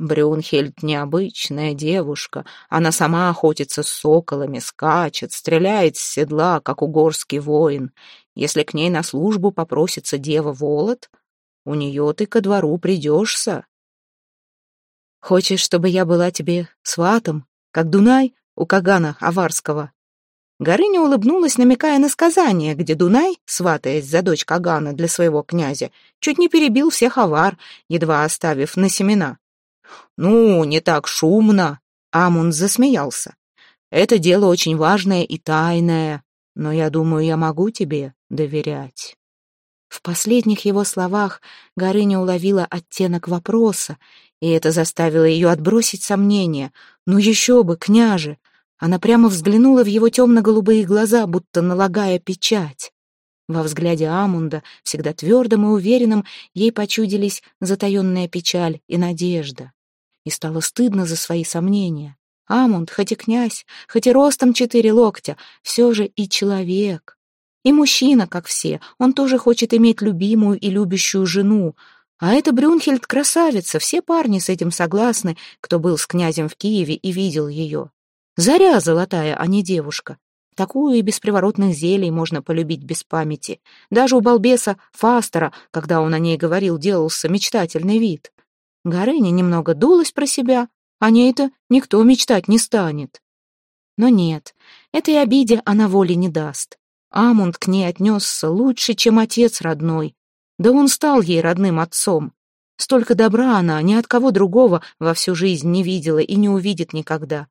Брюнхельд необычная девушка. Она сама охотится с соколами, скачет, стреляет с седла, как угорский воин. Если к ней на службу попросится дева Волод, у нее ты ко двору придешься. Хочешь, чтобы я была тебе сватом, как Дунай у Кагана Аварского?» Горыня улыбнулась, намекая на сказание, где Дунай, сватаясь за дочь Кагана для своего князя, чуть не перебил всех авар, едва оставив на семена. «Ну, не так шумно!» Амун засмеялся. «Это дело очень важное и тайное, но я думаю, я могу тебе доверять». В последних его словах Горыня уловила оттенок вопроса, и это заставило ее отбросить сомнения. «Ну еще бы, княже!» Она прямо взглянула в его темно-голубые глаза, будто налагая печать. Во взгляде Амунда, всегда твердым и уверенным, ей почудились затаенная печаль и надежда и стало стыдно за свои сомнения. Амунд, хоть и князь, хоть и ростом четыре локтя, все же и человек. И мужчина, как все, он тоже хочет иметь любимую и любящую жену. А это Брюнхельд красавица, все парни с этим согласны, кто был с князем в Киеве и видел ее. Заря золотая, а не девушка. Такую и без приворотных зелий можно полюбить без памяти. Даже у балбеса Фастера, когда он о ней говорил, делался мечтательный вид. Горыня немного дулась про себя, о ней-то никто мечтать не станет. Но нет, этой обиде она воли не даст. Амунд к ней отнесся лучше, чем отец родной. Да он стал ей родным отцом. Столько добра она ни от кого другого во всю жизнь не видела и не увидит никогда.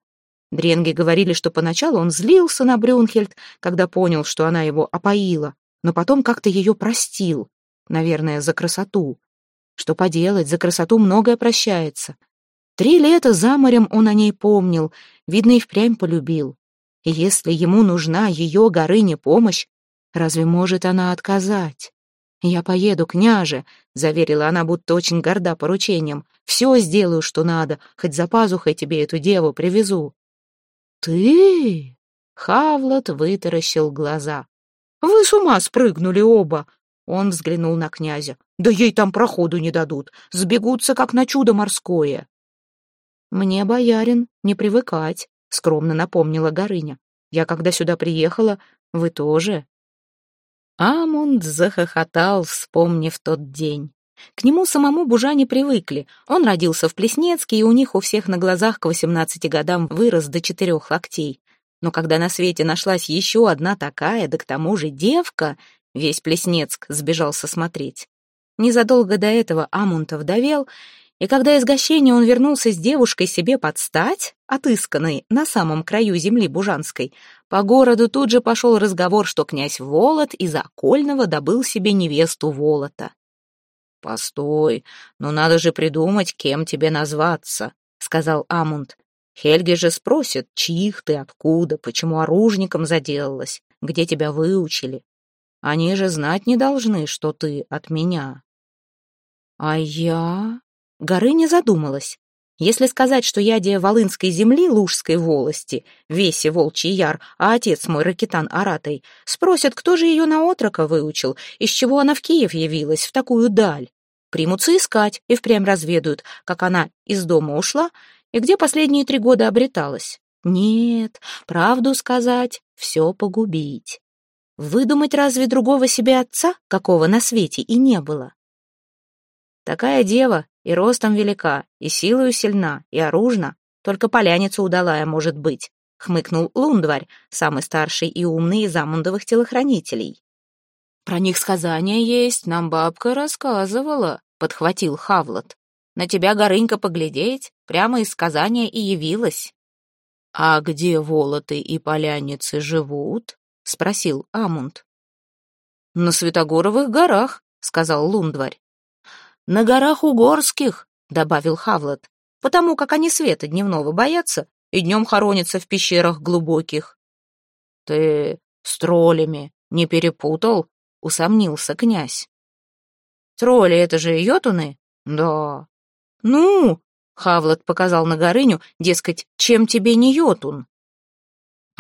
Дренги говорили, что поначалу он злился на Брюнхельд, когда понял, что она его опоила, но потом как-то ее простил, наверное, за красоту. Что поделать, за красоту многое прощается. Три лета за морем он о ней помнил, видно, и впрямь полюбил. И если ему нужна ее горыне помощь, разве может она отказать? «Я поеду, княже», — заверила она, будто очень горда поручением. «Все сделаю, что надо, хоть за пазухой тебе эту деву привезу». «Ты?» — Хавлот вытаращил глаза. «Вы с ума спрыгнули оба!» Он взглянул на князя. «Да ей там проходу не дадут. Сбегутся, как на чудо морское». «Мне, боярин, не привыкать», — скромно напомнила Горыня. «Я, когда сюда приехала, вы тоже». Амунд захохотал, вспомнив тот день. К нему самому бужане привыкли. Он родился в Плеснецке, и у них у всех на глазах к восемнадцати годам вырос до четырех локтей. Но когда на свете нашлась еще одна такая, да к тому же девка, Весь Плеснецк сбежался смотреть. Незадолго до этого Амунтов довел, и когда из гощения он вернулся с девушкой себе под стать, отысканной на самом краю земли Бужанской, по городу тут же пошел разговор, что князь Волод из Окольного добыл себе невесту Волота. «Постой, ну надо же придумать, кем тебе назваться», — сказал Амунд. «Хельги же спросит, чьих ты, откуда, почему оружником заделалась, где тебя выучили. Они же знать не должны, что ты от меня». «А я...» Горыня задумалась. Если сказать, что я де Волынской земли Лужской волости, весе волчий яр, а отец мой ракетан Аратой, спросят, кто же ее на отрока выучил, из чего она в Киев явилась, в такую даль. Примутся искать и впрямь разведают, как она из дома ушла и где последние три года обреталась. Нет, правду сказать, все погубить. Выдумать разве другого себе отца, какого на свете и не было? Такая дева и ростом велика, и силою сильна, и оружна, только поляница удалая может быть, хмыкнул Лундварь, самый старший и умный из амундовых телохранителей. Про них сказания есть, нам бабка рассказывала, подхватил Хавлот. На тебя, Горынька, поглядеть, прямо из сказания и явилась. А где волоты и поляницы живут? — спросил Амунд. «На Святогоровых горах», — сказал Лундварь. «На горах Угорских», — добавил Хавлот, «потому как они света дневного боятся и днем хоронятся в пещерах глубоких». «Ты с троллями не перепутал?» — усомнился князь. «Тролли — это же йотуны?» «Да». «Ну?» — Хавлот показал на Горыню, дескать, чем тебе не йотун?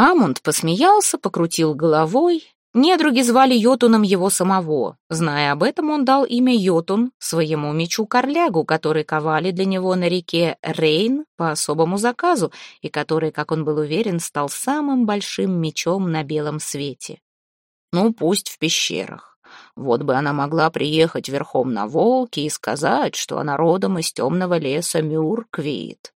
Амунд посмеялся, покрутил головой Недруги звали Йотуном его самого. Зная об этом, он дал имя Йотун своему мечу-корлягу, который ковали для него на реке Рейн по особому заказу, и который, как он был уверен, стал самым большим мечом на белом свете. Ну, пусть в пещерах. Вот бы она могла приехать верхом на волке и сказать, что она родом из темного леса Мюрквит.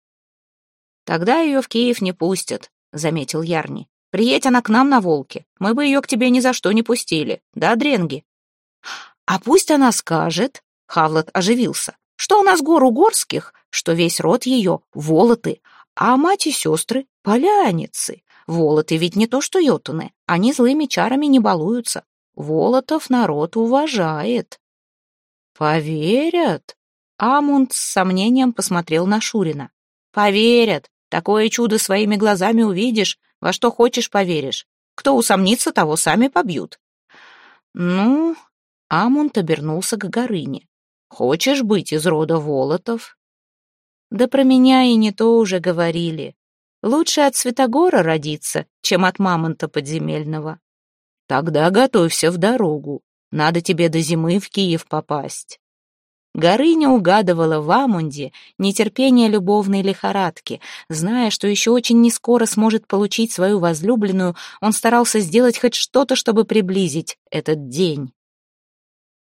Тогда ее в Киев не пустят, — заметил Ярни. Приедь она к нам на волке, мы бы ее к тебе ни за что не пустили, да, Дренги? А пусть она скажет, Хавлот оживился, что у нас гор угорских, что весь род ее — волоты, а мать и сестры — поляницы. Волоты ведь не то что йотуны, они злыми чарами не балуются. Волотов народ уважает. Поверят? Амунд с сомнением посмотрел на Шурина. Поверят. Такое чудо своими глазами увидишь, во что хочешь, поверишь. Кто усомнится, того сами побьют. Ну, Амунд обернулся к Горыне. Хочешь быть из рода Волотов? Да про меня и не то уже говорили. Лучше от Святогора родиться, чем от мамонта подземельного. Тогда готовься в дорогу. Надо тебе до зимы в Киев попасть. Горыня угадывала в Амунде нетерпение любовной лихорадки. Зная, что еще очень нескоро сможет получить свою возлюбленную, он старался сделать хоть что-то, чтобы приблизить этот день.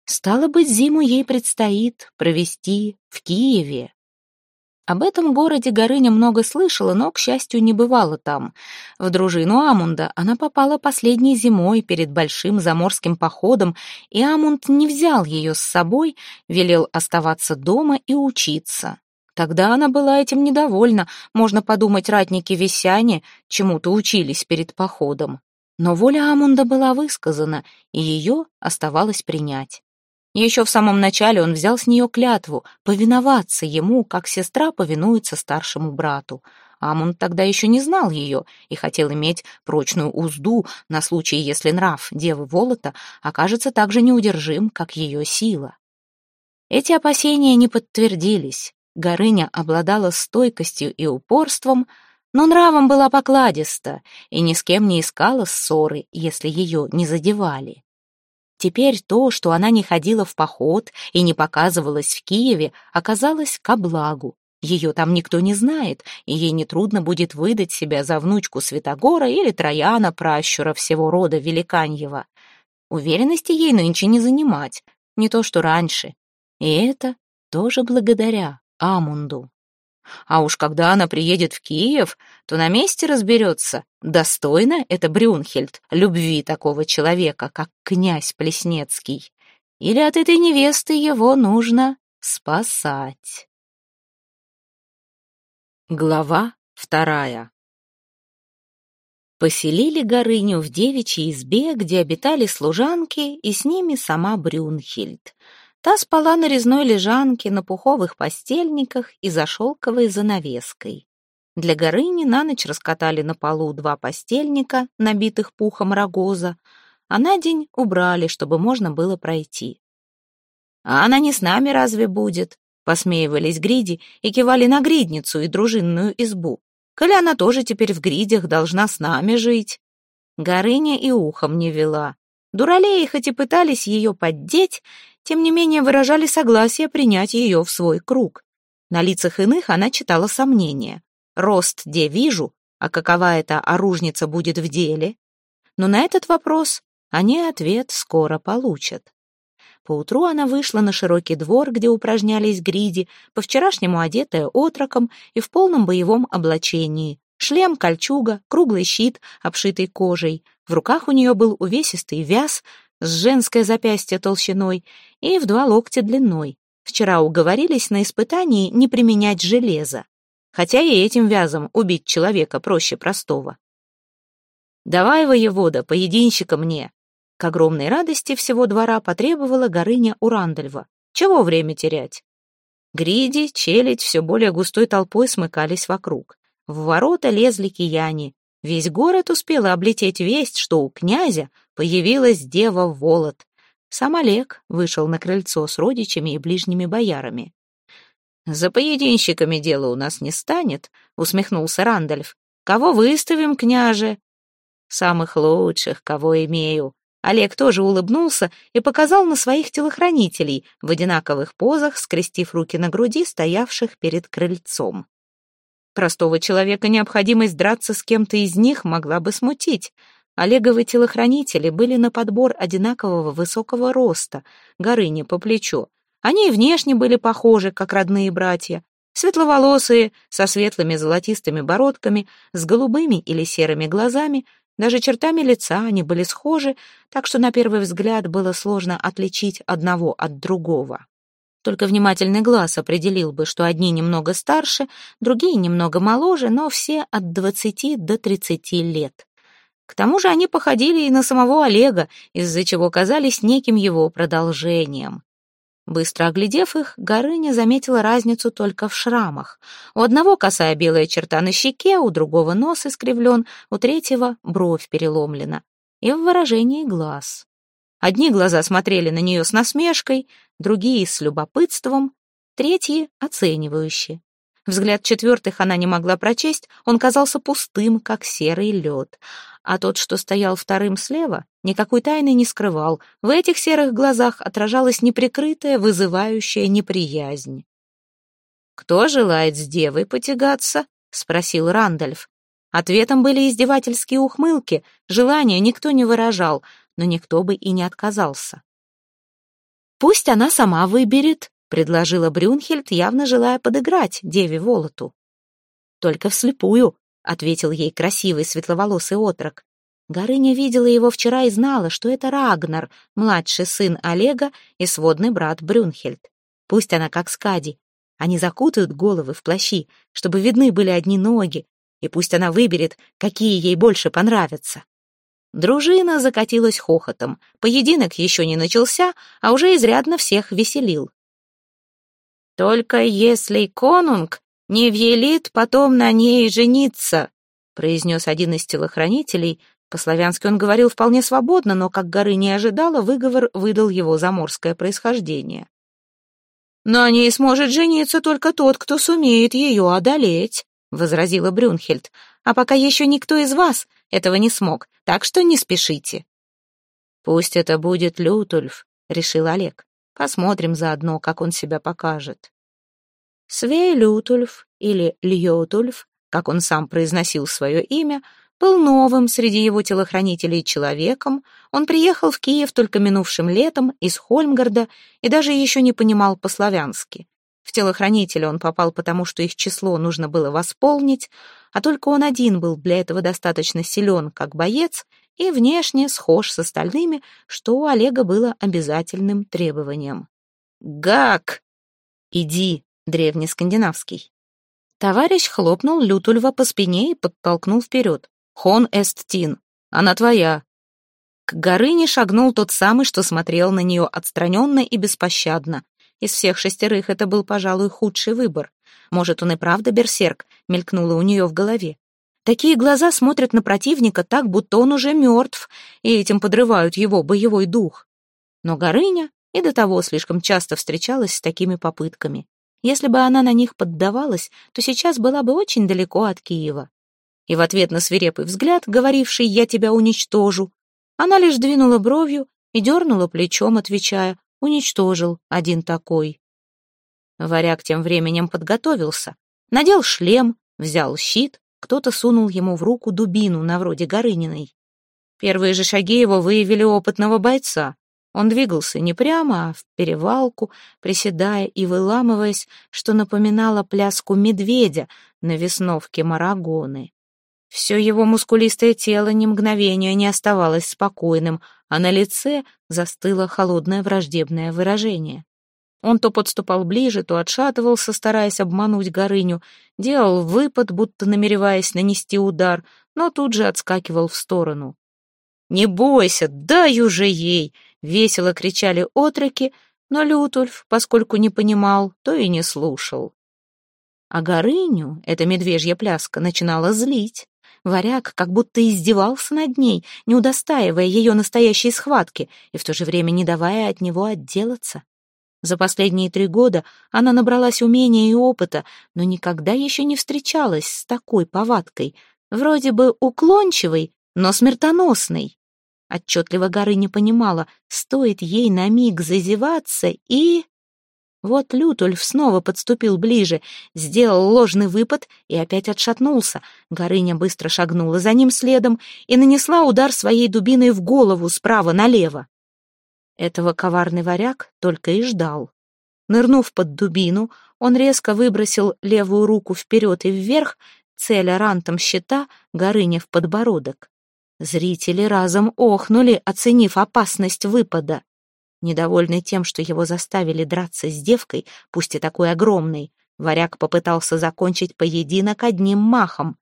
Стало быть, зиму ей предстоит провести в Киеве. Об этом городе Горыня много слышала, но, к счастью, не бывала там. В дружину Амунда она попала последней зимой перед большим заморским походом, и Амунд не взял ее с собой, велел оставаться дома и учиться. Тогда она была этим недовольна, можно подумать, ратники Весяне чему-то учились перед походом. Но воля Амунда была высказана, и ее оставалось принять. Еще в самом начале он взял с нее клятву повиноваться ему, как сестра повинуется старшему брату. Амунд тогда еще не знал ее и хотел иметь прочную узду на случай, если нрав девы Волота окажется так же неудержим, как ее сила. Эти опасения не подтвердились. Горыня обладала стойкостью и упорством, но нравом была покладиста и ни с кем не искала ссоры, если ее не задевали. Теперь то, что она не ходила в поход и не показывалась в Киеве, оказалось ко благу. Ее там никто не знает, и ей нетрудно будет выдать себя за внучку Святогора или Трояна, пращура всего рода Великаньева. Уверенности ей нынче не занимать, не то что раньше. И это тоже благодаря Амунду. А уж когда она приедет в Киев, то на месте разберется, достойно это Брюнхельд любви такого человека, как князь Плеснецкий. Или от этой невесты его нужно спасать. Глава вторая Поселили Горыню в девичьей избе, где обитали служанки, и с ними сама Брюнхельд — Та спала на резной лежанке, на пуховых постельниках и за шелковой занавеской. Для Горыни на ночь раскатали на полу два постельника, набитых пухом рогоза, а на день убрали, чтобы можно было пройти. «А она не с нами разве будет?» — посмеивались гриди и кивали на гридницу и дружинную избу. «Коли она тоже теперь в гридях должна с нами жить». Горыня и ухом не вела. Дуралеи хоть и пытались ее поддеть, тем не менее выражали согласие принять ее в свой круг. На лицах иных она читала сомнения. Рост где вижу, а какова эта оружница будет в деле? Но на этот вопрос они ответ скоро получат. Поутру она вышла на широкий двор, где упражнялись гриди, по-вчерашнему одетая отроком и в полном боевом облачении. Шлем, кольчуга, круглый щит, обшитый кожей. В руках у нее был увесистый вяз, с женское запястье толщиной и в два локтя длиной. Вчера уговорились на испытании не применять железо. Хотя и этим вязом убить человека проще простого. «Давай, воевода, поединщика мне!» К огромной радости всего двора потребовала Горыня Урандальва. Чего время терять? Гриди, челядь все более густой толпой смыкались вокруг. В ворота лезли кияне. Весь город успел облететь весть, что у князя появилась дева Волод. Сам Олег вышел на крыльцо с родичами и ближними боярами. «За поединщиками дело у нас не станет», — усмехнулся Рандольф. «Кого выставим, княже?» «Самых лучших, кого имею», Олег тоже улыбнулся и показал на своих телохранителей в одинаковых позах, скрестив руки на груди, стоявших перед крыльцом. Простого человека необходимость драться с кем-то из них могла бы смутить. Олеговы телохранители были на подбор одинакового высокого роста, горыни по плечу. Они и внешне были похожи, как родные братья. Светловолосые, со светлыми золотистыми бородками, с голубыми или серыми глазами, даже чертами лица они были схожи, так что на первый взгляд было сложно отличить одного от другого. Только внимательный глаз определил бы, что одни немного старше, другие немного моложе, но все от двадцати до тридцати лет. К тому же они походили и на самого Олега, из-за чего казались неким его продолжением. Быстро оглядев их, Горыня заметила разницу только в шрамах. У одного косая белая черта на щеке, у другого нос искривлен, у третьего бровь переломлена. И в выражении глаз. Одни глаза смотрели на нее с насмешкой, другие — с любопытством, третьи — оценивающие. Взгляд четвертых она не могла прочесть, он казался пустым, как серый лед. А тот, что стоял вторым слева, никакой тайны не скрывал. В этих серых глазах отражалась неприкрытая, вызывающая неприязнь. «Кто желает с девой потягаться?» — спросил Рандольф. Ответом были издевательские ухмылки, желания никто не выражал — но никто бы и не отказался. «Пусть она сама выберет», — предложила Брюнхельд, явно желая подыграть деве Волоту. «Только вслепую», — ответил ей красивый светловолосый отрок. Горыня видела его вчера и знала, что это Рагнар, младший сын Олега и сводный брат Брюнхельд. Пусть она как Скади. Они закутают головы в плащи, чтобы видны были одни ноги, и пусть она выберет, какие ей больше понравятся. Дружина закатилась хохотом. Поединок еще не начался, а уже изрядно всех веселил. «Только если конунг не въелит потом на ней жениться», произнес один из телохранителей. По-славянски он говорил вполне свободно, но, как горы не ожидала, выговор выдал его заморское происхождение. «На ней сможет жениться только тот, кто сумеет ее одолеть», — возразила Брюнхельд. «А пока еще никто из вас этого не смог, так что не спешите». «Пусть это будет Лютульф», — решил Олег. «Посмотрим заодно, как он себя покажет». Свей Лютульф или Льотульф, как он сам произносил свое имя, был новым среди его телохранителей человеком. Он приехал в Киев только минувшим летом из Хольмгарда и даже еще не понимал по-славянски. В телохранителя он попал потому, что их число нужно было восполнить, а только он один был для этого достаточно силен, как боец, и внешне схож с остальными, что у Олега было обязательным требованием. «Гак!» «Иди!» — древнескандинавский. Товарищ хлопнул Лютульва по спине и подтолкнул вперед. «Хон эст тин! Она твоя!» К горыне шагнул тот самый, что смотрел на нее отстраненно и беспощадно. Из всех шестерых это был, пожалуй, худший выбор. Может, он и правда берсерк, мелькнуло у нее в голове. Такие глаза смотрят на противника так, будто он уже мертв, и этим подрывают его боевой дух. Но Горыня и до того слишком часто встречалась с такими попытками. Если бы она на них поддавалась, то сейчас была бы очень далеко от Киева. И в ответ на свирепый взгляд, говоривший «я тебя уничтожу», она лишь двинула бровью и дернула плечом, отвечая уничтожил один такой. Варяг тем временем подготовился, надел шлем, взял щит, кто-то сунул ему в руку дубину на вроде Горыниной. Первые же шаги его выявили опытного бойца. Он двигался не прямо, а в перевалку, приседая и выламываясь, что напоминало пляску медведя на весновке Марагоны. Все его мускулистое тело ни мгновения не оставалось спокойным, а на лице застыло холодное враждебное выражение. Он то подступал ближе, то отшатывался, стараясь обмануть Горыню, делал выпад, будто намереваясь нанести удар, но тут же отскакивал в сторону. «Не бойся, дай уже ей!» — весело кричали отроки, но Лютульф, поскольку не понимал, то и не слушал. А Горыню эта медвежья пляска начинала злить. Варяг как будто издевался над ней, не удостаивая ее настоящей схватки и в то же время не давая от него отделаться. За последние три года она набралась умения и опыта, но никогда еще не встречалась с такой повадкой, вроде бы уклончивой, но смертоносной. Отчетливо горы не понимала, стоит ей на миг зазеваться и... Вот Лютульф снова подступил ближе, сделал ложный выпад и опять отшатнулся. Горыня быстро шагнула за ним следом и нанесла удар своей дубиной в голову справа налево. Этого коварный варяг только и ждал. Нырнув под дубину, он резко выбросил левую руку вперед и вверх, целя рантом щита Горыня в подбородок. Зрители разом охнули, оценив опасность выпада. Недовольный тем, что его заставили драться с девкой, пусть и такой огромной, варяг попытался закончить поединок одним махом.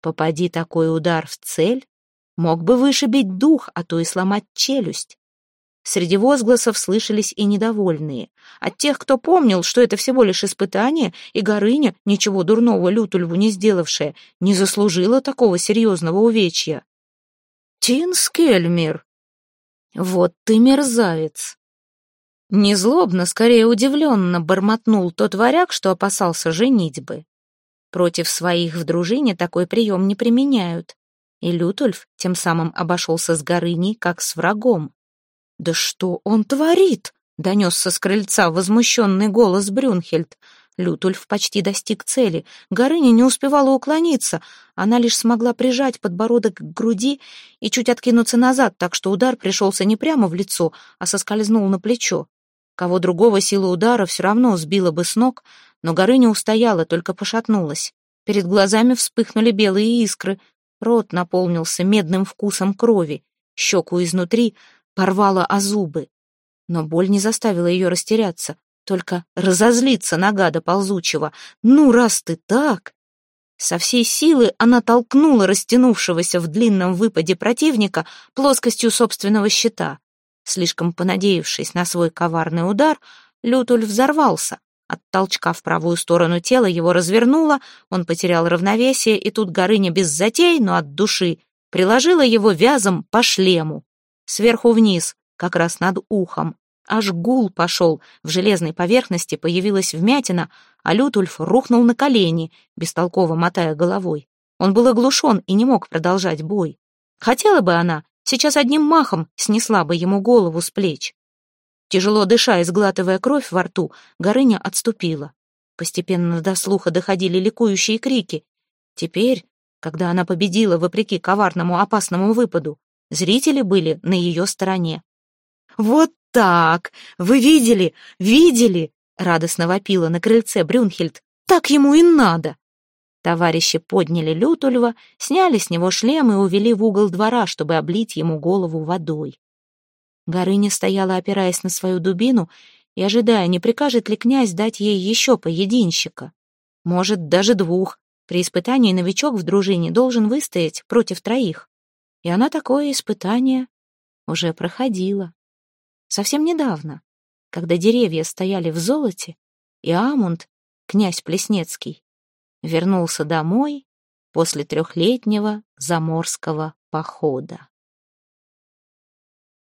Попади такой удар в цель, мог бы вышибить дух, а то и сломать челюсть. Среди возгласов слышались и недовольные. От тех, кто помнил, что это всего лишь испытание, и Горыня, ничего дурного Лютульву не сделавшая, не заслужила такого серьезного увечья. «Тинскельмир!» «Вот ты мерзавец!» Незлобно, скорее удивленно бормотнул тот варяг, что опасался женитьбы. Против своих в дружине такой прием не применяют. И Лютульф тем самым обошелся с Горыней, как с врагом. «Да что он творит?» — донесся с крыльца возмущенный голос Брюнхельд. Лютульф почти достиг цели. Горыня не успевала уклониться. Она лишь смогла прижать подбородок к груди и чуть откинуться назад, так что удар пришелся не прямо в лицо, а соскользнул на плечо. Кого другого сила удара все равно сбила бы с ног, но Горыня устояла, только пошатнулась. Перед глазами вспыхнули белые искры. Рот наполнился медным вкусом крови. Щеку изнутри порвала о зубы. Но боль не заставила ее растеряться только разозлиться на гада ползучего. «Ну, раз ты так!» Со всей силы она толкнула растянувшегося в длинном выпаде противника плоскостью собственного щита. Слишком понадеявшись на свой коварный удар, Лютуль взорвался. От толчка в правую сторону тела его развернуло, он потерял равновесие, и тут Горыня без затей, но от души, приложила его вязом по шлему. Сверху вниз, как раз над ухом. Аж гул пошел, в железной поверхности появилась вмятина, а Лютульф рухнул на колени, бестолково мотая головой. Он был оглушен и не мог продолжать бой. Хотела бы она, сейчас одним махом снесла бы ему голову с плеч. Тяжело дыша и сглатывая кровь во рту, Горыня отступила. Постепенно до слуха доходили ликующие крики. Теперь, когда она победила вопреки коварному опасному выпаду, зрители были на ее стороне. «Вот так! Вы видели? Видели?» — радостно вопила на крыльце Брюнхельд. «Так ему и надо!» Товарищи подняли Лютульва, сняли с него шлем и увели в угол двора, чтобы облить ему голову водой. Горыня стояла, опираясь на свою дубину, и ожидая, не прикажет ли князь дать ей еще поединщика. Может, даже двух. При испытании новичок в дружине должен выстоять против троих. И она такое испытание уже проходила совсем недавно, когда деревья стояли в золоте, и Амунд, князь Плеснецкий, вернулся домой после трехлетнего заморского похода.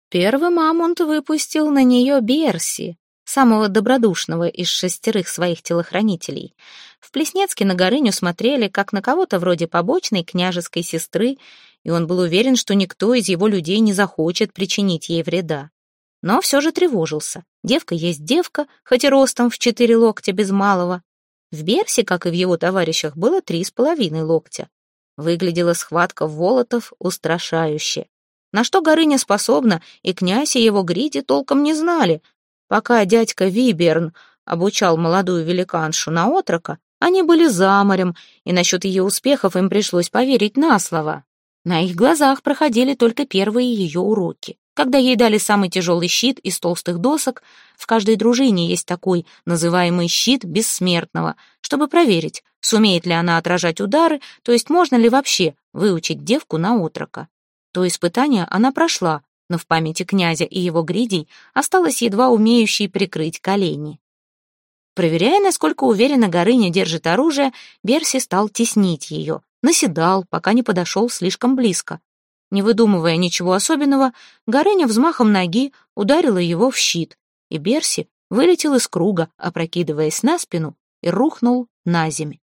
Первым Амунд выпустил на нее Берси, самого добродушного из шестерых своих телохранителей. В Плеснецке на Горыню смотрели, как на кого-то вроде побочной княжеской сестры, и он был уверен, что никто из его людей не захочет причинить ей вреда но все же тревожился. Девка есть девка, хоть и ростом в четыре локтя без малого. В Берсе, как и в его товарищах, было три с половиной локтя. Выглядела схватка Волотов устрашающе. На что Горыня способна, и князь и его гриди толком не знали. Пока дядька Виберн обучал молодую великаншу на отрока, они были за морем, и насчет ее успехов им пришлось поверить на слово. На их глазах проходили только первые ее уроки. Когда ей дали самый тяжелый щит из толстых досок, в каждой дружине есть такой называемый щит бессмертного, чтобы проверить, сумеет ли она отражать удары, то есть можно ли вообще выучить девку на отрока. То испытание она прошла, но в памяти князя и его гридей осталось едва умеющей прикрыть колени. Проверяя, насколько уверенно Горыня держит оружие, Берси стал теснить ее, наседал, пока не подошел слишком близко. Не выдумывая ничего особенного, Горыня взмахом ноги ударила его в щит, и Берси вылетел из круга, опрокидываясь на спину, и рухнул на земь.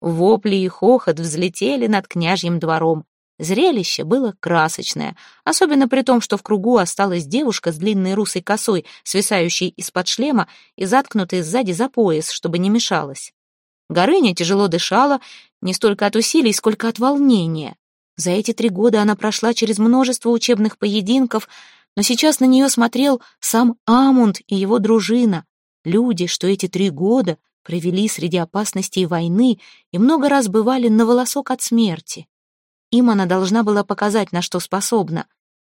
Вопли и хохот взлетели над княжьим двором. Зрелище было красочное, особенно при том, что в кругу осталась девушка с длинной русой косой, свисающей из-под шлема и заткнутой сзади за пояс, чтобы не мешалась. Горыня тяжело дышала, не столько от усилий, сколько от волнения. За эти три года она прошла через множество учебных поединков, но сейчас на нее смотрел сам Амунд и его дружина, люди, что эти три года провели среди опасностей войны и много раз бывали на волосок от смерти. Им она должна была показать, на что способна.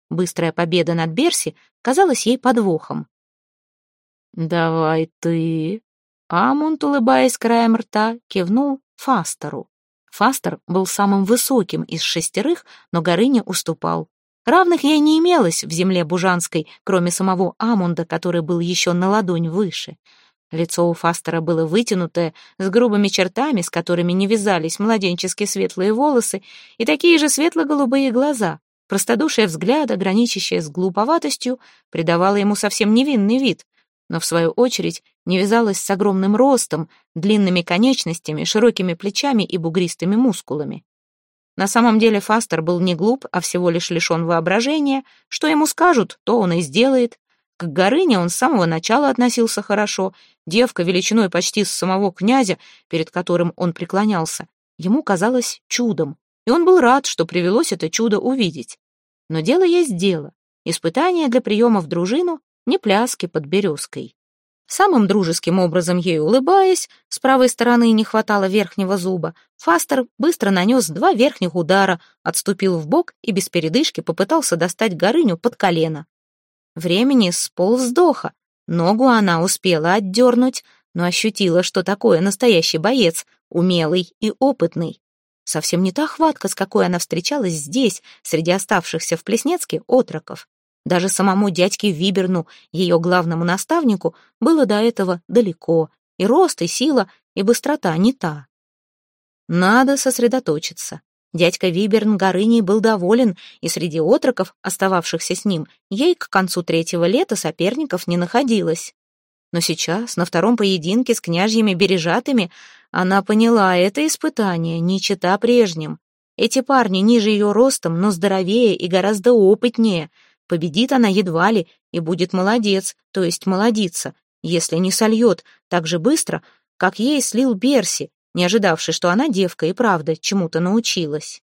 Быстрая победа над Берси казалась ей подвохом. «Давай ты...» Амунд, улыбаясь краем рта, кивнул Фастеру. Фастер был самым высоким из шестерых, но Горыня уступал. Равных ей не имелось в земле Бужанской, кроме самого Амунда, который был еще на ладонь выше — Лицо у Фастера было вытянутое, с грубыми чертами, с которыми не вязались младенческие светлые волосы, и такие же светло-голубые глаза. Простодушие взгляда, граничащее с глуповатостью, придавало ему совсем невинный вид, но, в свою очередь, не вязалось с огромным ростом, длинными конечностями, широкими плечами и бугристыми мускулами. На самом деле Фастер был не глуп, а всего лишь лишен воображения. Что ему скажут, то он и сделает. К Горыне он с самого начала относился хорошо. Девка, величиной почти с самого князя, перед которым он преклонялся, ему казалось чудом, и он был рад, что привелось это чудо увидеть. Но дело есть дело. Испытание для приема в дружину не пляски под березкой. Самым дружеским образом ей улыбаясь, с правой стороны не хватало верхнего зуба, Фастер быстро нанес два верхних удара, отступил в бок и без передышки попытался достать Горыню под колено. Времени с полвздоха. Ногу она успела отдернуть, но ощутила, что такое настоящий боец, умелый и опытный. Совсем не та хватка, с какой она встречалась здесь, среди оставшихся в Плеснецке отроков. Даже самому дядьке Виберну, ее главному наставнику, было до этого далеко, и рост, и сила, и быстрота не та. Надо сосредоточиться. Дядька Виберн Горыней был доволен, и среди отроков, остававшихся с ним, ей к концу третьего лета соперников не находилось. Но сейчас, на втором поединке с княжьими бережатыми, она поняла, это испытание не чета прежним. Эти парни ниже ее ростом, но здоровее и гораздо опытнее. Победит она едва ли и будет молодец, то есть молодица, если не сольет так же быстро, как ей слил Берси, не ожидавший, что она девка и правда чему-то научилась.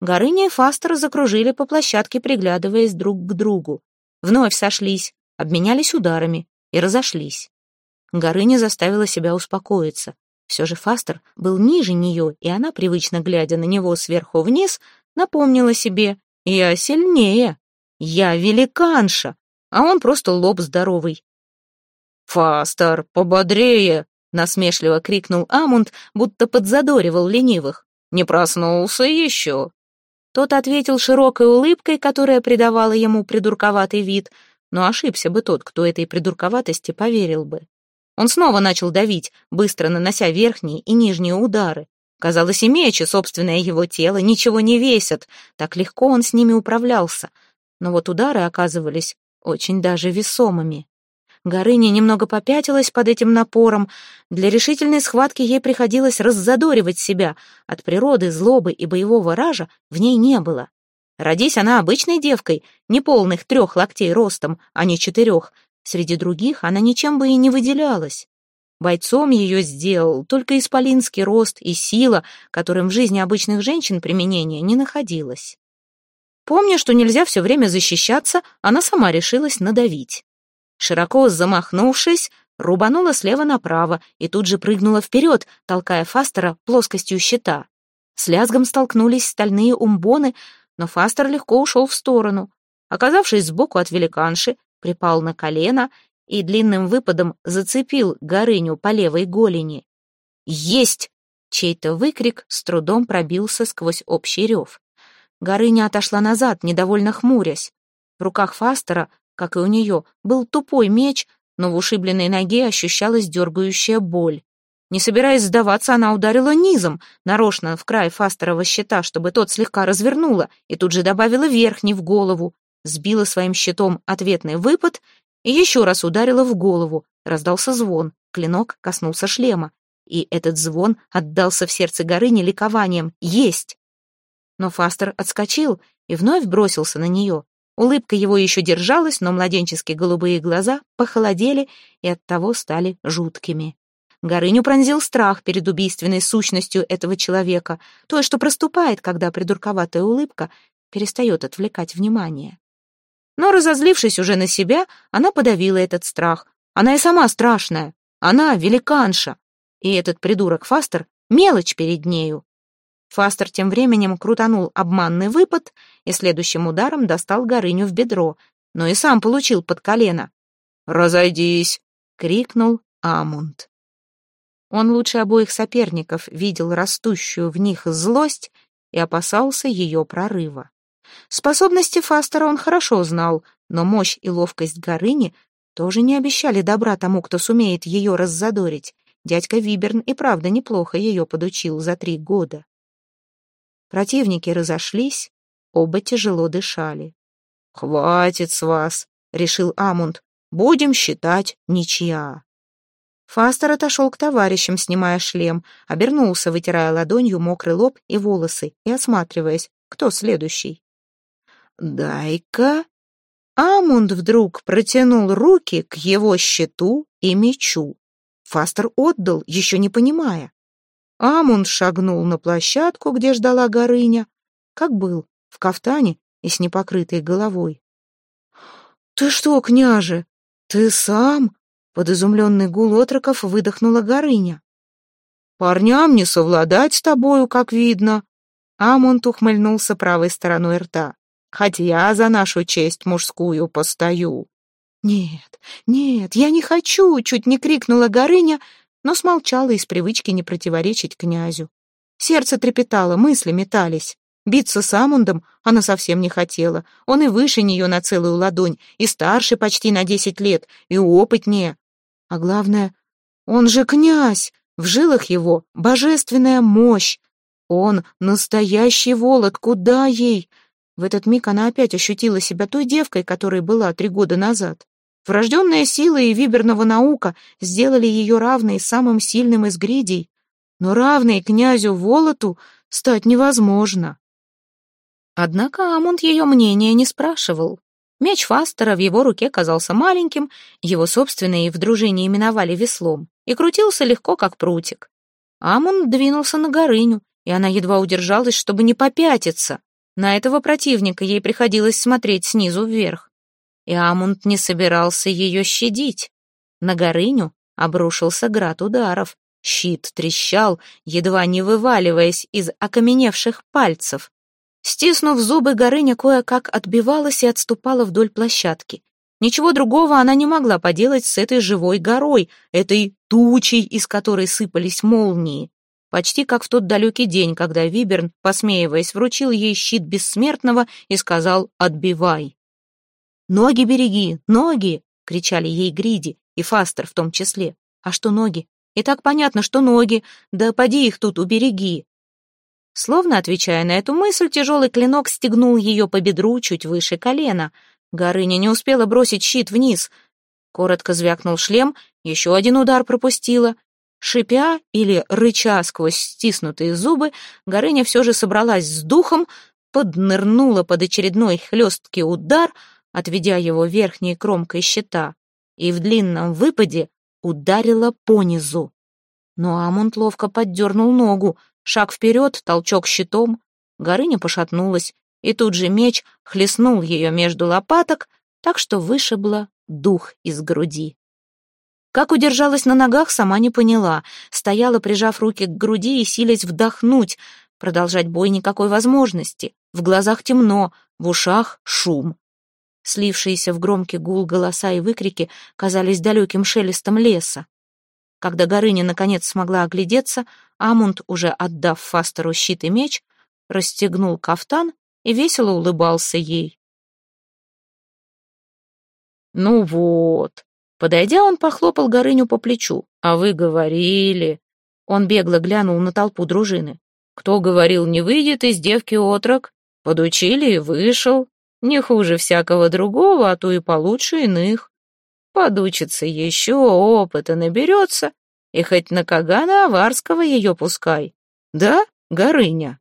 Горыня и Фастер закружили по площадке, приглядываясь друг к другу. Вновь сошлись, обменялись ударами и разошлись. Горыня заставила себя успокоиться. Все же Фастер был ниже нее, и она, привычно глядя на него сверху вниз, напомнила себе «Я сильнее, я великанша, а он просто лоб здоровый». «Фастер, пободрее!» Насмешливо крикнул Амунд, будто подзадоривал ленивых. «Не проснулся еще?» Тот ответил широкой улыбкой, которая придавала ему придурковатый вид, но ошибся бы тот, кто этой придурковатости поверил бы. Он снова начал давить, быстро нанося верхние и нижние удары. Казалось, и меч, и собственное его тело ничего не весят, так легко он с ними управлялся. Но вот удары оказывались очень даже весомыми. Горыня немного попятилась под этим напором. Для решительной схватки ей приходилось раззадоривать себя. От природы злобы и боевого ража в ней не было. Родись она обычной девкой, неполных трех локтей ростом, а не четырех. Среди других она ничем бы и не выделялась. Бойцом ее сделал только исполинский рост и сила, которым в жизни обычных женщин применения не находилось. Помня, что нельзя все время защищаться, она сама решилась надавить. Широко замахнувшись, рубанула слева направо и тут же прыгнула вперед, толкая Фастера плоскостью щита. С лязгом столкнулись стальные умбоны, но Фастер легко ушел в сторону. Оказавшись сбоку от великанши, припал на колено и длинным выпадом зацепил Горыню по левой голени. «Есть!» Чей-то выкрик с трудом пробился сквозь общий рев. Горыня отошла назад, недовольно хмурясь. В руках Фастера как и у нее, был тупой меч, но в ушибленной ноге ощущалась дергающая боль. Не собираясь сдаваться, она ударила низом, нарочно в край фастерова щита, чтобы тот слегка развернула, и тут же добавила верхний в голову, сбила своим щитом ответный выпад и еще раз ударила в голову. Раздался звон, клинок коснулся шлема, и этот звон отдался в сердце горы ликованием «Есть!». Но Фастер отскочил и вновь бросился на нее. Улыбка его еще держалась, но младенческие голубые глаза похолодели и оттого стали жуткими. Горыню пронзил страх перед убийственной сущностью этого человека, то, что проступает, когда придурковатая улыбка перестает отвлекать внимание. Но, разозлившись уже на себя, она подавила этот страх. Она и сама страшная. Она великанша. И этот придурок Фастер — мелочь перед нею. Фастер тем временем крутанул обманный выпад и следующим ударом достал Горыню в бедро, но и сам получил под колено. «Разойдись!» — крикнул Амунд. Он лучше обоих соперников видел растущую в них злость и опасался ее прорыва. Способности Фастера он хорошо знал, но мощь и ловкость Горыни тоже не обещали добра тому, кто сумеет ее раззадорить. Дядька Виберн и правда неплохо ее подучил за три года. Противники разошлись, оба тяжело дышали. «Хватит с вас», — решил Амунд, — «будем считать ничья». Фастер отошел к товарищам, снимая шлем, обернулся, вытирая ладонью мокрый лоб и волосы и осматриваясь, кто следующий. «Дай-ка...» Амунд вдруг протянул руки к его щиту и мечу. Фастер отдал, еще не понимая. Амунд шагнул на площадку, где ждала Горыня, как был, в кафтане и с непокрытой головой. «Ты что, княже, ты сам?» Под изумленный гул отроков выдохнула Горыня. «Парням не совладать с тобою, как видно!» Амонт ухмыльнулся правой стороной рта. «Хоть я за нашу честь мужскую постою!» «Нет, нет, я не хочу!» — чуть не крикнула Горыня, но смолчала из привычки не противоречить князю. Сердце трепетало, мысли метались. Биться с Амундом она совсем не хотела. Он и выше нее на целую ладонь, и старше почти на десять лет, и опытнее. А главное, он же князь, в жилах его божественная мощь. Он настоящий волод, куда ей? В этот миг она опять ощутила себя той девкой, которой была три года назад. Врожденная сила и виберного наука сделали ее равной самым сильным из гридей, но равной князю Волоту стать невозможно. Однако Амунд ее мнения не спрашивал. Меч Фастера в его руке казался маленьким, его собственные в дружине именовали веслом, и крутился легко, как прутик. Амон двинулся на Горыню, и она едва удержалась, чтобы не попятиться. На этого противника ей приходилось смотреть снизу вверх. И Амунд не собирался ее щадить. На Горыню обрушился град ударов. Щит трещал, едва не вываливаясь из окаменевших пальцев. Стиснув зубы, Горыня кое-как отбивалась и отступала вдоль площадки. Ничего другого она не могла поделать с этой живой горой, этой тучей, из которой сыпались молнии. Почти как в тот далекий день, когда Виберн, посмеиваясь, вручил ей щит бессмертного и сказал «отбивай». «Ноги береги, ноги!» — кричали ей Гриди, и Фастер в том числе. «А что ноги? И так понятно, что ноги. Да поди их тут убереги!» Словно отвечая на эту мысль, тяжелый клинок стегнул ее по бедру чуть выше колена. Горыня не успела бросить щит вниз. Коротко звякнул шлем, еще один удар пропустила. Шипя или рыча сквозь стиснутые зубы, Горыня все же собралась с духом, поднырнула под очередной хлесткий удар, отведя его верхней кромкой щита, и в длинном выпаде ударила понизу. Но Амунд ловко поддернул ногу — Шаг вперед, толчок щитом. Горыня пошатнулась, и тут же меч хлестнул ее между лопаток, так что вышибла дух из груди. Как удержалась на ногах, сама не поняла. Стояла, прижав руки к груди и силясь вдохнуть. Продолжать бой никакой возможности. В глазах темно, в ушах шум. Слившиеся в громкий гул голоса и выкрики казались далеким шелестом леса. Когда Горыня наконец смогла оглядеться, Амунд, уже отдав Фастеру щит и меч, расстегнул кафтан и весело улыбался ей. «Ну вот». Подойдя, он похлопал Горыню по плечу. «А вы говорили...» Он бегло глянул на толпу дружины. «Кто говорил, не выйдет из девки отрок? Подучили и вышел. Не хуже всякого другого, а то и получше иных. Подучится еще, опыта наберется, и хоть на Кагана Аварского ее пускай. Да, Горыня?»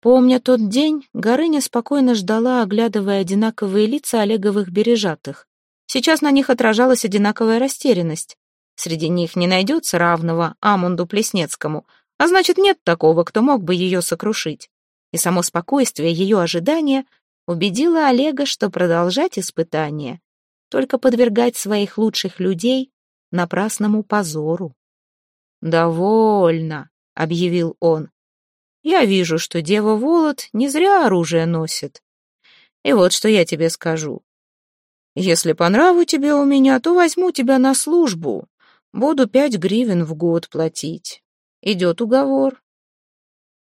Помня тот день, Горыня спокойно ждала, оглядывая одинаковые лица Олеговых бережатых. Сейчас на них отражалась одинаковая растерянность. Среди них не найдется равного Амунду Плеснецкому, а значит, нет такого, кто мог бы ее сокрушить. И само спокойствие ее ожидания убедило Олега, что продолжать испытание, только подвергать своих лучших людей напрасному позору. «Довольно», — объявил он. «Я вижу, что дева Волод не зря оружие носит. И вот что я тебе скажу. Если по нраву тебе у меня, то возьму тебя на службу. Буду пять гривен в год платить. Идет уговор?»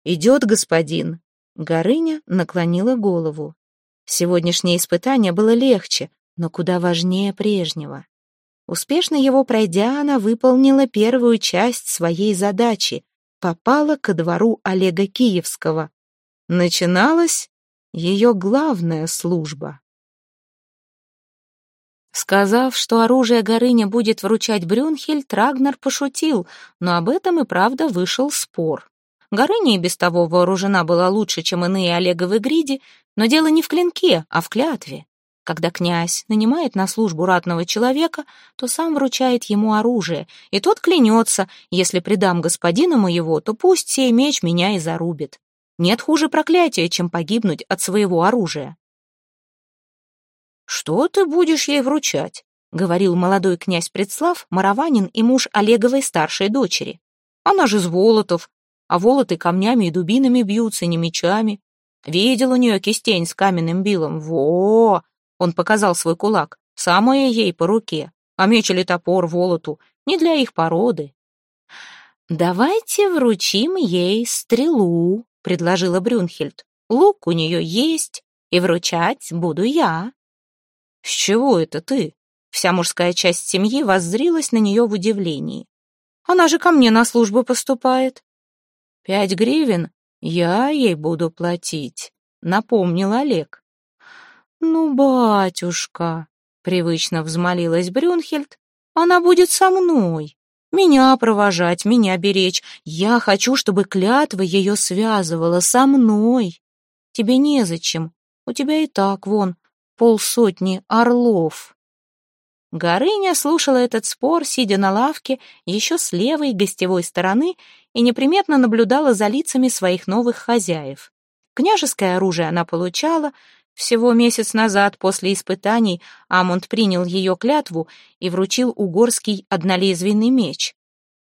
«Идет, господин». Горыня наклонила голову. Сегодняшнее испытание было легче, но куда важнее прежнего. Успешно его пройдя, она выполнила первую часть своей задачи, попала ко двору Олега Киевского. Начиналась ее главная служба. Сказав, что оружие Горыня будет вручать Брюнхельд, Рагнар пошутил, но об этом и правда вышел спор. Горыня и без того вооружена была лучше, чем иные Олеговы гриди, но дело не в клинке, а в клятве. Когда князь нанимает на службу ратного человека, то сам вручает ему оружие, и тот клянется, если предам господина моего, то пусть сей меч меня и зарубит. Нет хуже проклятия, чем погибнуть от своего оружия. «Что ты будешь ей вручать?» — говорил молодой князь Предслав, Мараванин и муж Олеговой старшей дочери. «Она же с Волотов, а Волоты камнями и дубинами бьются, не мечами. Видел у нее кистень с каменным билом. Во! Он показал свой кулак. Самое ей по руке. А меч или топор волоту не для их породы. «Давайте вручим ей стрелу», — предложила Брюнхельд. «Лук у нее есть, и вручать буду я». «С чего это ты?» Вся мужская часть семьи воззрилась на нее в удивлении. «Она же ко мне на службу поступает». «Пять гривен я ей буду платить», — напомнил Олег. «Ну, батюшка», — привычно взмолилась Брюнхельд, — «она будет со мной. Меня провожать, меня беречь. Я хочу, чтобы клятва ее связывала со мной. Тебе незачем. У тебя и так, вон, полсотни орлов». Горыня слушала этот спор, сидя на лавке, еще с левой гостевой стороны, и неприметно наблюдала за лицами своих новых хозяев. Княжеское оружие она получала, всего месяц назад, после испытаний, Амунд принял ее клятву и вручил угорский однолезвенный меч.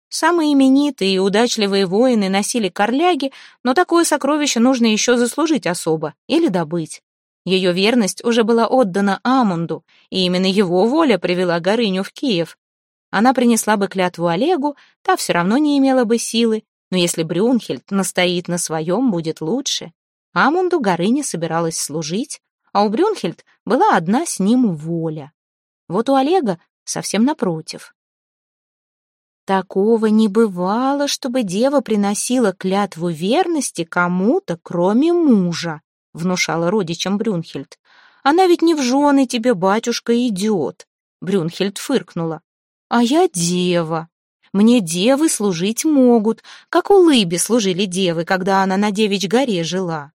Самые именитые и удачливые воины носили корляги, но такое сокровище нужно еще заслужить особо или добыть. Ее верность уже была отдана Амунду, и именно его воля привела Горыню в Киев. Она принесла бы клятву Олегу, та все равно не имела бы силы, но если Брюнхельд настоит на своем, будет лучше. Амунду Горыня собиралась служить, а у Брюнхельд была одна с ним воля. Вот у Олега совсем напротив. Такого не бывало, чтобы дева приносила клятву верности кому-то, кроме мужа, внушала родичам Брюнхельд. Она ведь не в жены тебе, батюшка, идет. Брюнхельд фыркнула. А я дева. Мне девы служить могут, как у Лыби служили девы, когда она на Девич горе жила.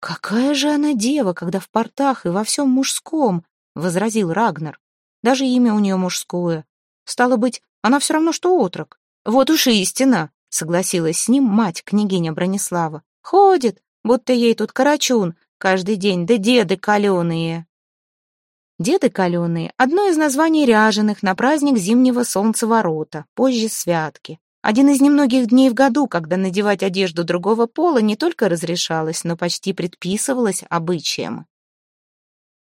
«Какая же она дева, когда в портах и во всем мужском!» — возразил Рагнар. «Даже имя у нее мужское. Стало быть, она все равно, что отрок». «Вот уж истина!» — согласилась с ним мать, княгиня Бронислава. «Ходит, будто ей тут карачун, каждый день, да деды каленые». Деды каленые — одно из названий ряженых на праздник зимнего солнцеворота, позже святки. Один из немногих дней в году, когда надевать одежду другого пола не только разрешалось, но почти предписывалось обычаем.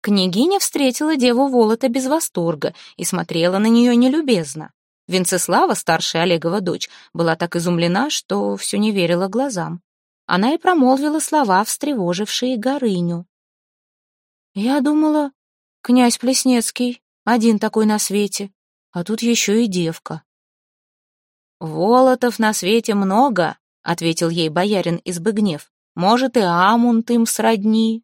Княгиня встретила деву Волота без восторга и смотрела на нее нелюбезно. Венцеслава, старшая Олегова дочь, была так изумлена, что все не верила глазам. Она и промолвила слова, встревожившие Горыню. «Я думала, князь Плеснецкий, один такой на свете, а тут еще и девка». «Волотов на свете много», — ответил ей боярин Избыгнев. «Может, и Амунд им сродни».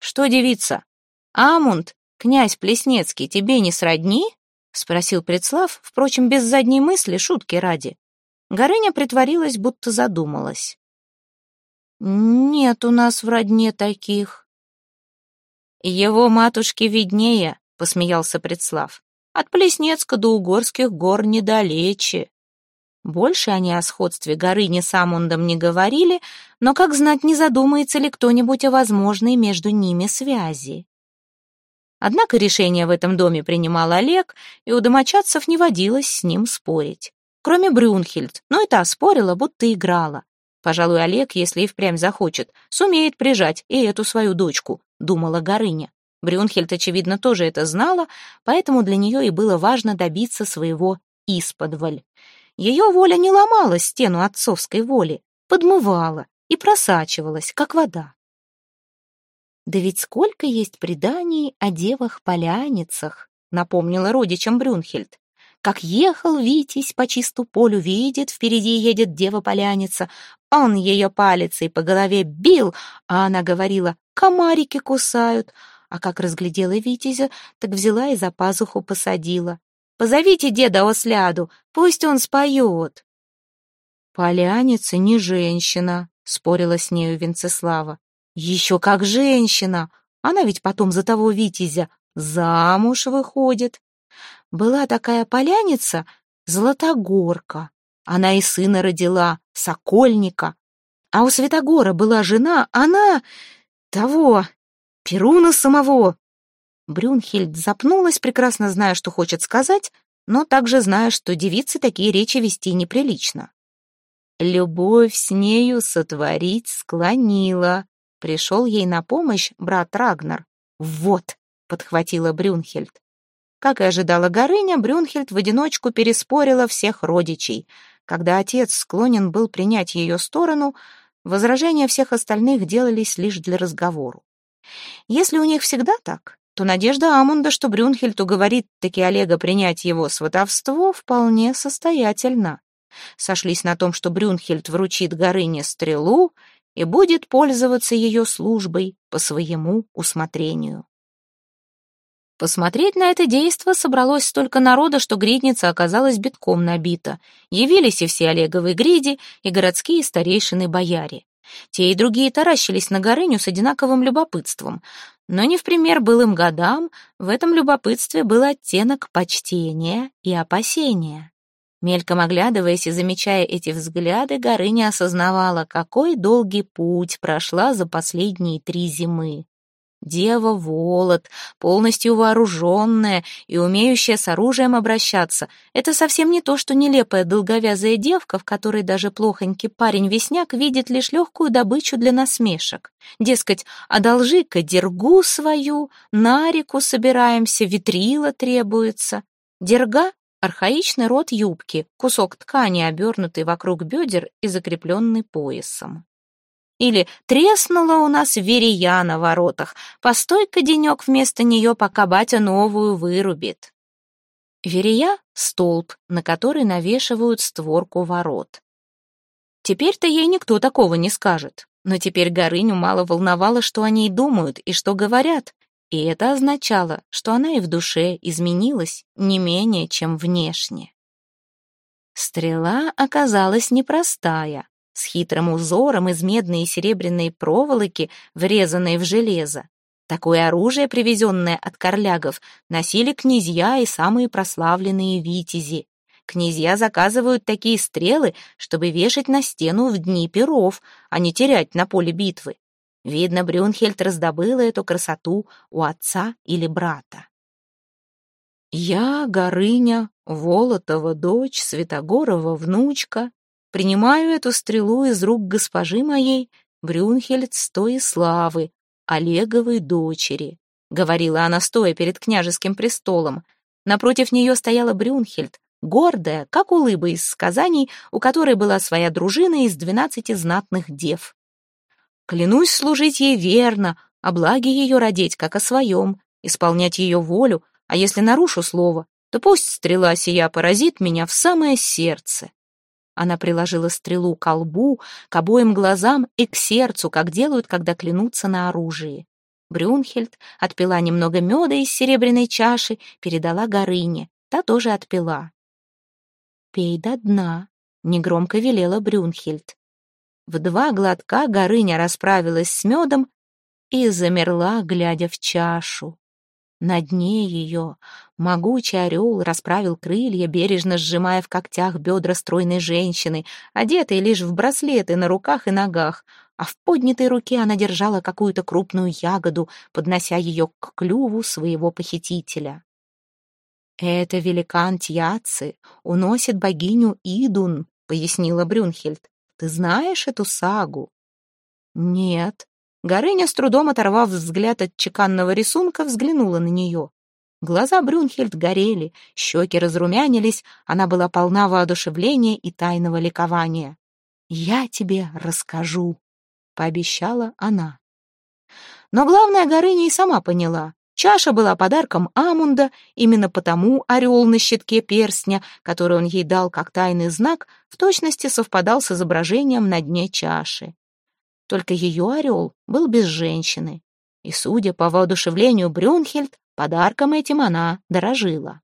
«Что, девица, Амунд, князь Плеснецкий, тебе не сродни?» — спросил Предслав, впрочем, без задней мысли, шутки ради. Горыня притворилась, будто задумалась. Нет у нас в родне таких. Его матушке виднее, посмеялся Предслав. От Плеснецка до Угорских гор недалече. Больше они о сходстве Горыни с Амундом не говорили, но, как знать, не задумается ли кто-нибудь о возможной между ними связи. Однако решение в этом доме принимал Олег, и у домочадцев не водилось с ним спорить. Кроме Брюнхельд, но и та спорила, будто играла. Пожалуй, Олег, если и впрямь захочет, сумеет прижать и эту свою дочку, думала Горыня. Брюнхельд, очевидно, тоже это знала, поэтому для нее и было важно добиться своего исподволь. Ее воля не ломала стену отцовской воли, подмывала и просачивалась, как вода. «Да ведь сколько есть преданий о девах-поляницах», напомнила родичам Брюнхельд. Как ехал Витязь по чисту полю, видит, впереди едет дева-поляница. Он ее палицей по голове бил, а она говорила, комарики кусают. А как разглядела Витязя, так взяла и за пазуху посадила. Позовите деда Осляду, пусть он споет. Поляница не женщина, спорила с нею Венцеслава. Еще как женщина! Она ведь потом за того Витязя замуж выходит. Была такая поляница Златогорка. Она и сына родила, Сокольника. А у Святогора была жена, она... того... Перуна самого. Брюнхельд запнулась, прекрасно зная, что хочет сказать, но также зная, что девице такие речи вести неприлично. Любовь с нею сотворить склонила, Пришел ей на помощь брат Рагнар. «Вот!» — подхватила Брюнхельд. Как и ожидала Горыня, Брюнхельд в одиночку переспорила всех родичей. Когда отец склонен был принять ее сторону, возражения всех остальных делались лишь для разговору. Если у них всегда так, то надежда Амунда, что Брюнхельд уговорит таки Олега принять его сватовство, вполне состоятельна. Сошлись на том, что Брюнхельд вручит Горыне стрелу и будет пользоваться ее службой по своему усмотрению. Посмотреть на это действо собралось столько народа, что гридница оказалась битком набита. Явились и все Олеговы гриди, и городские старейшины-бояре. Те и другие таращились на Горыню с одинаковым любопытством. Но не в пример былым годам, в этом любопытстве был оттенок почтения и опасения. Мельком оглядываясь и замечая эти взгляды, Горыня осознавала, какой долгий путь прошла за последние три зимы. Дева Волод, полностью вооруженная и умеющая с оружием обращаться, это совсем не то, что нелепая долговязая девка, в которой даже плохонький парень-весняк видит лишь легкую добычу для насмешек. Дескать, одолжи-ка дергу свою, на реку собираемся, витрила требуется. Дерга Архаичный рот юбки, кусок ткани, обернутый вокруг бедер и закрепленный поясом. Или треснула у нас верия на воротах, постой-ка денек вместо нее, пока батя новую вырубит. Верия — столб, на который навешивают створку ворот. Теперь-то ей никто такого не скажет, но теперь Горыню мало волновало, что о ней думают и что говорят, и это означало, что она и в душе изменилась не менее, чем внешне. Стрела оказалась непростая, с хитрым узором из медной и серебряной проволоки, врезанной в железо. Такое оружие, привезенное от корлягов, носили князья и самые прославленные витязи. Князья заказывают такие стрелы, чтобы вешать на стену в дни перов, а не терять на поле битвы. Видно, Брюнхельд раздобыла эту красоту у отца или брата. «Я, Горыня, Волотова дочь, Святогорова внучка, принимаю эту стрелу из рук госпожи моей, Брюнхельд славы Олеговой дочери», — говорила она, стоя перед княжеским престолом. Напротив нее стояла Брюнхельд, гордая, как улыба из сказаний, у которой была своя дружина из двенадцати знатных дев. Клянусь служить ей верно, о благе ее родить, как о своем, исполнять ее волю, а если нарушу слово, то пусть стрела сия поразит меня в самое сердце. Она приложила стрелу к лбу, к обоим глазам и к сердцу, как делают, когда клянутся на оружии. Брюнхельд отпила немного меда из серебряной чаши, передала Горыне, та тоже отпила. «Пей до дна», — негромко велела Брюнхельд. В два глотка Горыня расправилась с медом и замерла, глядя в чашу. На дне ее могучий орел расправил крылья, бережно сжимая в когтях бедра стройной женщины, одетой лишь в браслеты на руках и ногах, а в поднятой руке она держала какую-то крупную ягоду, поднося ее к клюву своего похитителя. «Это великан Тьяци уносит богиню Идун», — пояснила Брюнхельд. «Ты знаешь эту сагу?» «Нет», Горыня, с трудом оторвав взгляд от чеканного рисунка, взглянула на нее. Глаза Брюнхельд горели, щеки разрумянились, она была полна воодушевления и тайного ликования. «Я тебе расскажу», — пообещала она. Но главное, Горыня и сама поняла. Чаша была подарком Амунда, именно потому орел на щитке перстня, который он ей дал как тайный знак, в точности совпадал с изображением на дне чаши. Только ее орел был без женщины. И, судя по воодушевлению Брюнхельд, подарком этим она дорожила.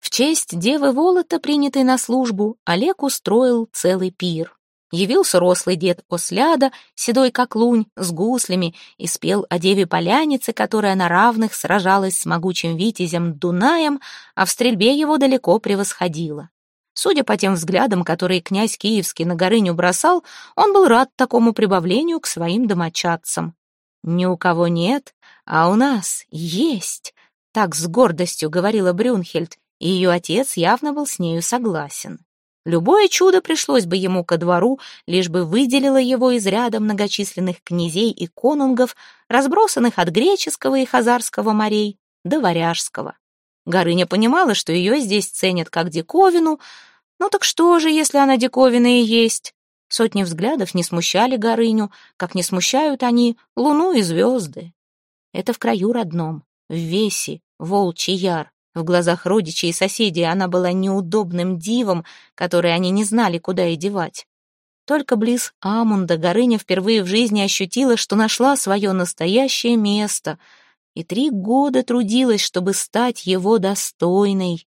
В честь девы Волота, принятой на службу, Олег устроил целый пир. Явился рослый дед Осляда, седой как лунь, с гуслями, и спел о деве Полянице, которая на равных сражалась с могучим витязем Дунаем, а в стрельбе его далеко превосходила. Судя по тем взглядам, которые князь Киевский на Горыню бросал, он был рад такому прибавлению к своим домочадцам. «Ни у кого нет, а у нас есть», — так с гордостью говорила Брюнхельд, и ее отец явно был с нею согласен. Любое чудо пришлось бы ему ко двору, лишь бы выделило его из ряда многочисленных князей и конунгов, разбросанных от греческого и хазарского морей до варяжского. Горыня понимала, что ее здесь ценят как диковину. Ну так что же, если она диковина и есть? Сотни взглядов не смущали Горыню, как не смущают они луну и звезды. Это в краю родном, в весе, волчий яр. В глазах родичей и соседей она была неудобным дивом, который они не знали, куда и девать. Только близ Амунда Горыня впервые в жизни ощутила, что нашла свое настоящее место — и три года трудилась, чтобы стать его достойной.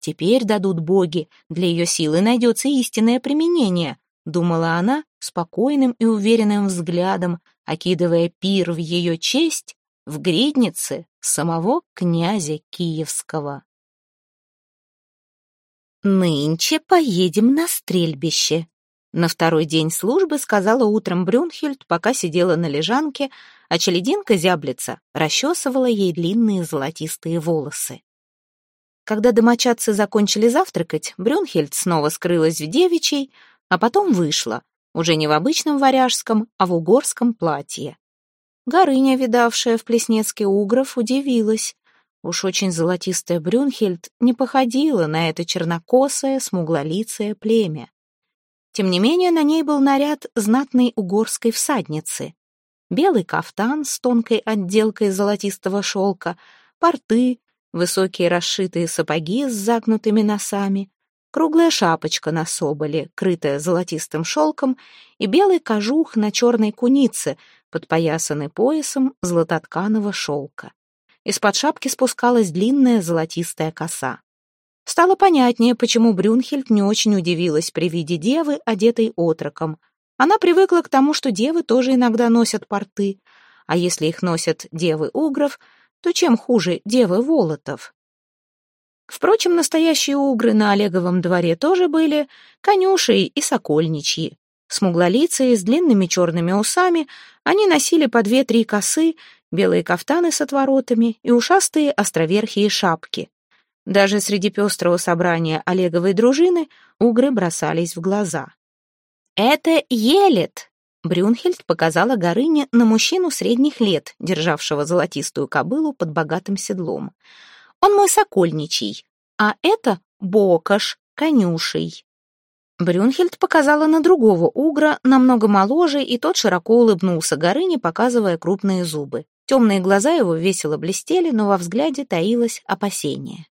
Теперь дадут боги, для ее силы найдется истинное применение, думала она спокойным и уверенным взглядом, окидывая пир в ее честь в гриднице самого князя Киевского. «Нынче поедем на стрельбище», на второй день службы сказала утром Брюнхельд, пока сидела на лежанке, а челединка зяблица расчесывала ей длинные золотистые волосы. Когда домочадцы закончили завтракать, Брюнхельд снова скрылась в девичьей, а потом вышла, уже не в обычном варяжском, а в угорском платье. Горыня, видавшая в Плеснецке угров, удивилась. Уж очень золотистая Брюнхельд не походила на это чернокосое, смуглолицее племя. Тем не менее, на ней был наряд знатной угорской всадницы. Белый кафтан с тонкой отделкой золотистого шелка, порты, высокие расшитые сапоги с загнутыми носами, круглая шапочка на соболе, крытая золотистым шелком, и белый кожух на черной кунице, подпоясанный поясом золототканого шелка. Из-под шапки спускалась длинная золотистая коса. Стало понятнее, почему Брюнхельд не очень удивилась при виде девы, одетой отроком. Она привыкла к тому, что девы тоже иногда носят порты, а если их носят девы угров, то чем хуже девы волотов? Впрочем, настоящие угры на Олеговом дворе тоже были конюшей и сокольничьи. Смуглолицые, с длинными черными усами, они носили по две-три косы, белые кафтаны с отворотами и ушастые островерхие шапки. Даже среди пестрого собрания Олеговой дружины угры бросались в глаза. «Это Елет!» Брюнхельд показала Горыне на мужчину средних лет, державшего золотистую кобылу под богатым седлом. «Он мой сокольничий, а это Бокаш, конюшей». Брюнхельд показала на другого угра, намного моложе, и тот широко улыбнулся Горыне, показывая крупные зубы. Темные глаза его весело блестели, но во взгляде таилось опасение.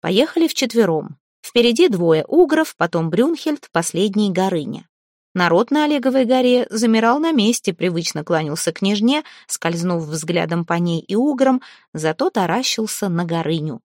Поехали вчетвером. Впереди двое угров, потом Брюнхельд, последний Горыня. Народ на Олеговой горе замирал на месте, привычно кланялся княжне, скользнув взглядом по ней и уграм, зато таращился на Горыню.